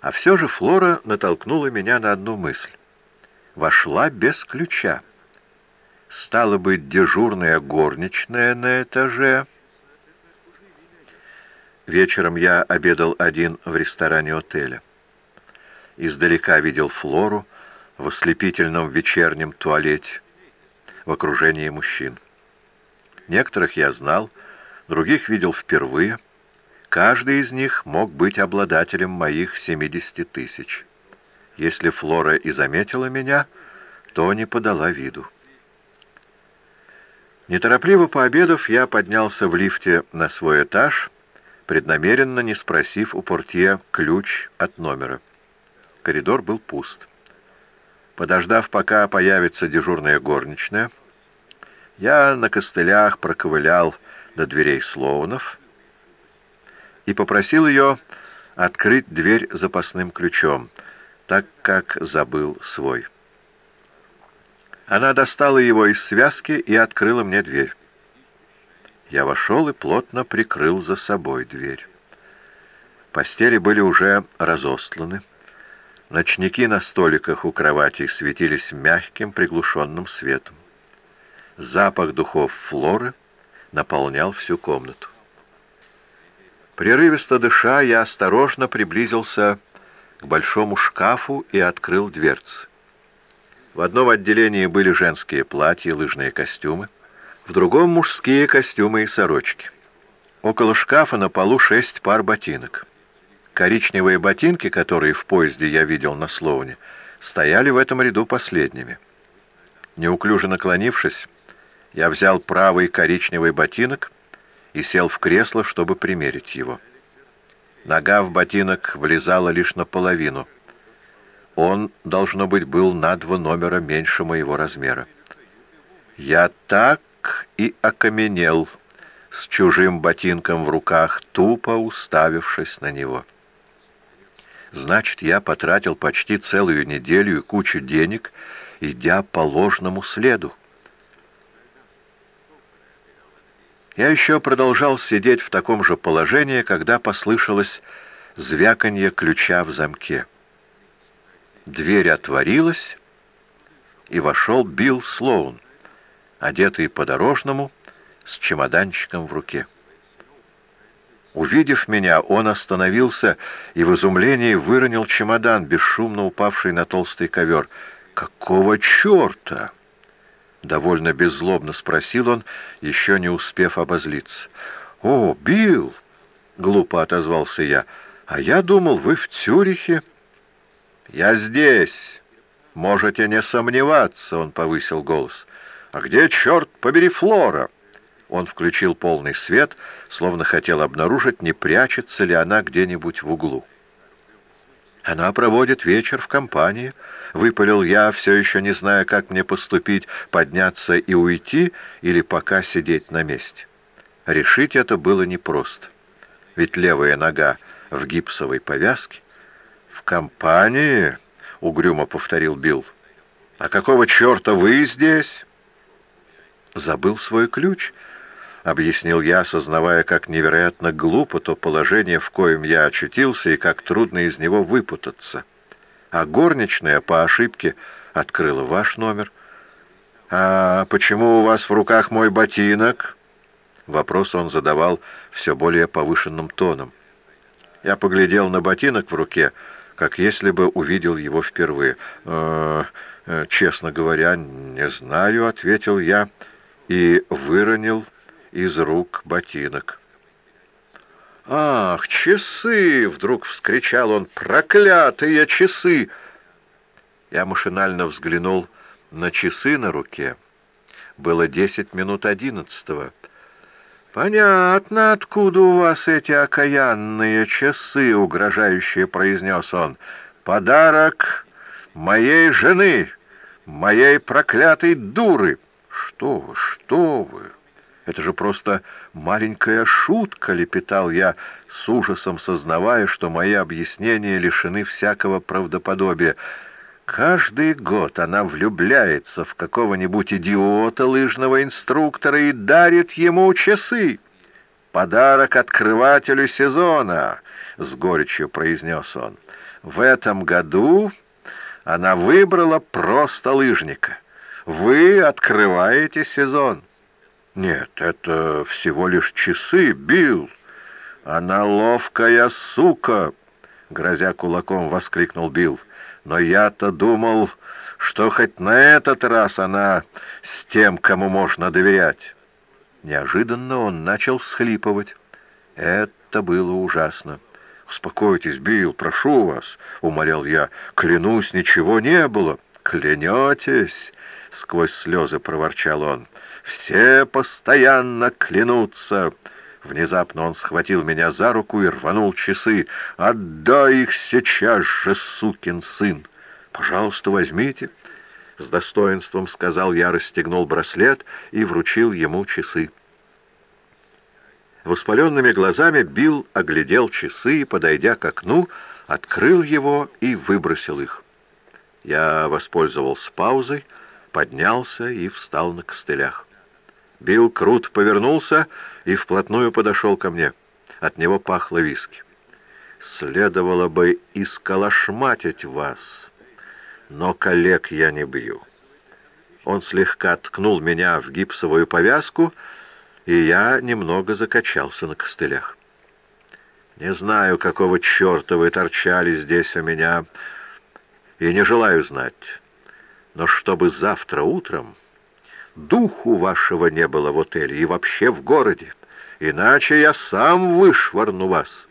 А все же Флора натолкнула меня на одну мысль. Вошла без ключа. Стало быть, дежурная горничная на этаже. Вечером я обедал один в ресторане отеля. Издалека видел Флору в ослепительном вечернем туалете в окружении мужчин. Некоторых я знал, других видел впервые. Каждый из них мог быть обладателем моих 70 тысяч. Если Флора и заметила меня, то не подала виду. Неторопливо пообедав, я поднялся в лифте на свой этаж, преднамеренно не спросив у портье ключ от номера. Коридор был пуст. Подождав, пока появится дежурная горничная, я на костылях проковылял до дверей Слоунов и попросил ее открыть дверь запасным ключом, так как забыл свой. Она достала его из связки и открыла мне дверь. Я вошел и плотно прикрыл за собой дверь. Постели были уже разостланы. Ночники на столиках у кроватей светились мягким приглушенным светом. Запах духов флоры наполнял всю комнату. Прерывисто дыша, я осторожно приблизился к большому шкафу и открыл дверцы. В одном отделении были женские платья, лыжные костюмы, в другом — мужские костюмы и сорочки. Около шкафа на полу шесть пар ботинок. Коричневые ботинки, которые в поезде я видел на Слоуне, стояли в этом ряду последними. Неуклюже наклонившись, я взял правый коричневый ботинок и сел в кресло, чтобы примерить его. Нога в ботинок влезала лишь наполовину. Он, должно быть, был на два номера меньше моего размера. Я так и окаменел с чужим ботинком в руках, тупо уставившись на него. Значит, я потратил почти целую неделю и кучу денег, идя по ложному следу. Я еще продолжал сидеть в таком же положении, когда послышалось звяканье ключа в замке. Дверь отворилась, и вошел Билл Слоун, одетый по-дорожному, с чемоданчиком в руке. Увидев меня, он остановился и в изумлении выронил чемодан, бесшумно упавший на толстый ковер. «Какого черта?» Довольно беззлобно спросил он, еще не успев обозлиться. «О, Билл!» — глупо отозвался я. «А я думал, вы в Цюрихе». «Я здесь. Можете не сомневаться», — он повысил голос. «А где, черт побери, Флора?» Он включил полный свет, словно хотел обнаружить, не прячется ли она где-нибудь в углу. «Она проводит вечер в компании», — выпалил я, все еще не зная, как мне поступить, подняться и уйти или пока сидеть на месте. Решить это было непросто, ведь левая нога в гипсовой повязке. «В компании?» — угрюмо повторил Билл. «А какого черта вы здесь?» «Забыл свой ключ», — объяснил я, осознавая, как невероятно глупо то положение, в коем я очутился, и как трудно из него выпутаться. А горничная по ошибке открыла ваш номер. «А почему у вас в руках мой ботинок?» Вопрос он задавал все более повышенным тоном. Я поглядел на ботинок в руке, как если бы увидел его впервые. «Э, -э «Честно говоря, не знаю», — ответил я и выронил из рук ботинок. «Ах, часы!» — вдруг вскричал он. «Проклятые часы!» Я машинально взглянул на часы на руке. Было десять минут одиннадцатого. «Понятно, откуда у вас эти окаянные часы», — угрожающе произнес он. «Подарок моей жены, моей проклятой дуры». «Что вы, что вы!» Это же просто маленькая шутка, лепетал я, с ужасом сознавая, что мои объяснения лишены всякого правдоподобия. Каждый год она влюбляется в какого-нибудь идиота лыжного инструктора и дарит ему часы. Подарок открывателю сезона. — с горечью произнес он. «В этом году она выбрала просто лыжника. Вы открываете сезон». «Нет, это всего лишь часы, Билл. Она ловкая сука!» — грозя кулаком воскликнул Билл. «Но я-то думал, что хоть на этот раз она с тем, кому можно доверять». Неожиданно он начал всхлипывать. Это было ужасно. «Успокойтесь, Билл, прошу вас», — умолял я. «Клянусь, ничего не было». «Клянетесь?» — сквозь слезы проворчал он. «Все постоянно клянутся». Внезапно он схватил меня за руку и рванул часы. «Отдай их сейчас же, сукин сын!» «Пожалуйста, возьмите!» С достоинством сказал я, расстегнул браслет и вручил ему часы. Воспаленными глазами Билл оглядел часы и, подойдя к окну, открыл его и выбросил их. Я воспользовался паузой, поднялся и встал на костылях. Билл Крут повернулся и вплотную подошел ко мне. От него пахло виски. «Следовало бы исколошматить вас, но коллег я не бью». Он слегка ткнул меня в гипсовую повязку, и я немного закачался на костылях. «Не знаю, какого черта вы торчали здесь у меня, и не желаю знать, но чтобы завтра утром...» Духу вашего не было в отеле и вообще в городе, иначе я сам вышвырну вас.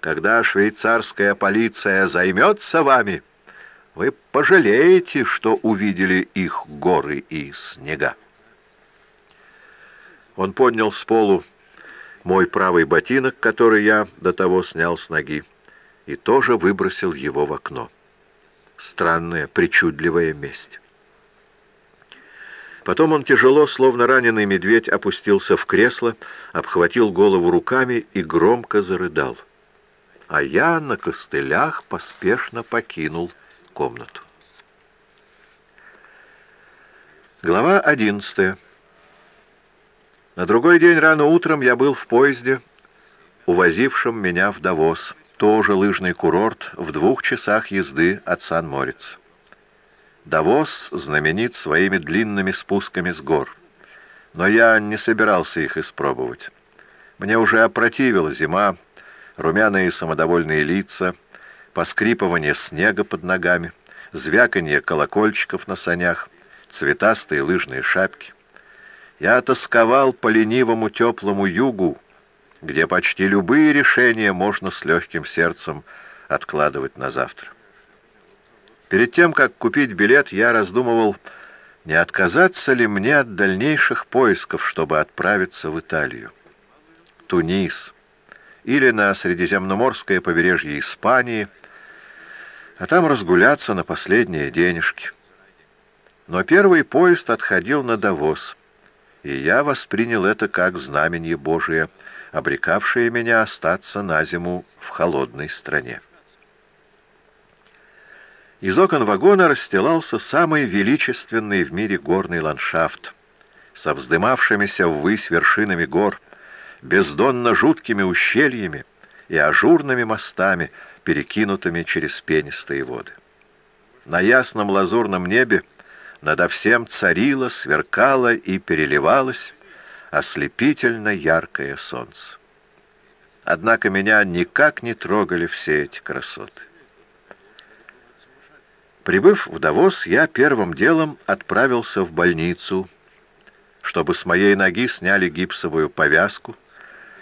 Когда швейцарская полиция займется вами, вы пожалеете, что увидели их горы и снега. Он поднял с полу мой правый ботинок, который я до того снял с ноги, и тоже выбросил его в окно. Странная, причудливая месть. Потом он тяжело, словно раненый медведь, опустился в кресло, обхватил голову руками и громко зарыдал. А я на костылях поспешно покинул комнату. Глава одиннадцатая. На другой день рано утром я был в поезде, увозившем меня в Давос, тоже лыжный курорт в двух часах езды от Сан-Мориц. Давос знаменит своими длинными спусками с гор. Но я не собирался их испробовать. Мне уже опротивила зима, румяные самодовольные лица, поскрипывание снега под ногами, звяканье колокольчиков на санях, цветастые лыжные шапки. Я тосковал по ленивому теплому югу, где почти любые решения можно с легким сердцем откладывать на завтра. Перед тем, как купить билет, я раздумывал, не отказаться ли мне от дальнейших поисков, чтобы отправиться в Италию. Тунис или на Средиземноморское побережье Испании, а там разгуляться на последние денежки. Но первый поезд отходил на Давос, и я воспринял это как знамение Божие, обрекавшее меня остаться на зиму в холодной стране. Из окон вагона расстилался самый величественный в мире горный ландшафт, со вздымавшимися ввысь вершинами гор, бездонно жуткими ущельями и ажурными мостами, перекинутыми через пенистые воды. На ясном лазурном небе надо всем царило, сверкало и переливалось ослепительно яркое солнце. Однако меня никак не трогали все эти красоты. Прибыв в Давос, я первым делом отправился в больницу, чтобы с моей ноги сняли гипсовую повязку,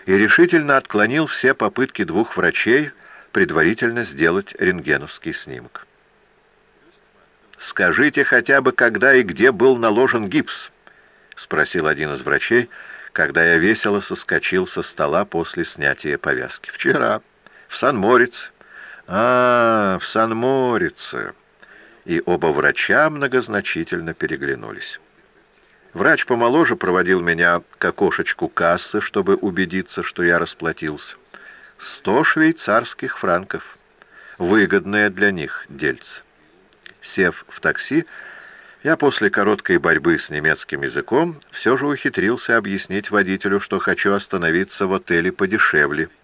и решительно отклонил все попытки двух врачей предварительно сделать рентгеновский снимок. «Скажите хотя бы, когда и где был наложен гипс?» — спросил один из врачей, когда я весело соскочил со стола после снятия повязки. «Вчера. В Сан-Морице». «А, в Сан-Морице» и оба врача многозначительно переглянулись. Врач помоложе проводил меня к окошечку кассы, чтобы убедиться, что я расплатился. Сто швейцарских франков. Выгодное для них дельце. Сев в такси, я после короткой борьбы с немецким языком все же ухитрился объяснить водителю, что хочу остановиться в отеле подешевле —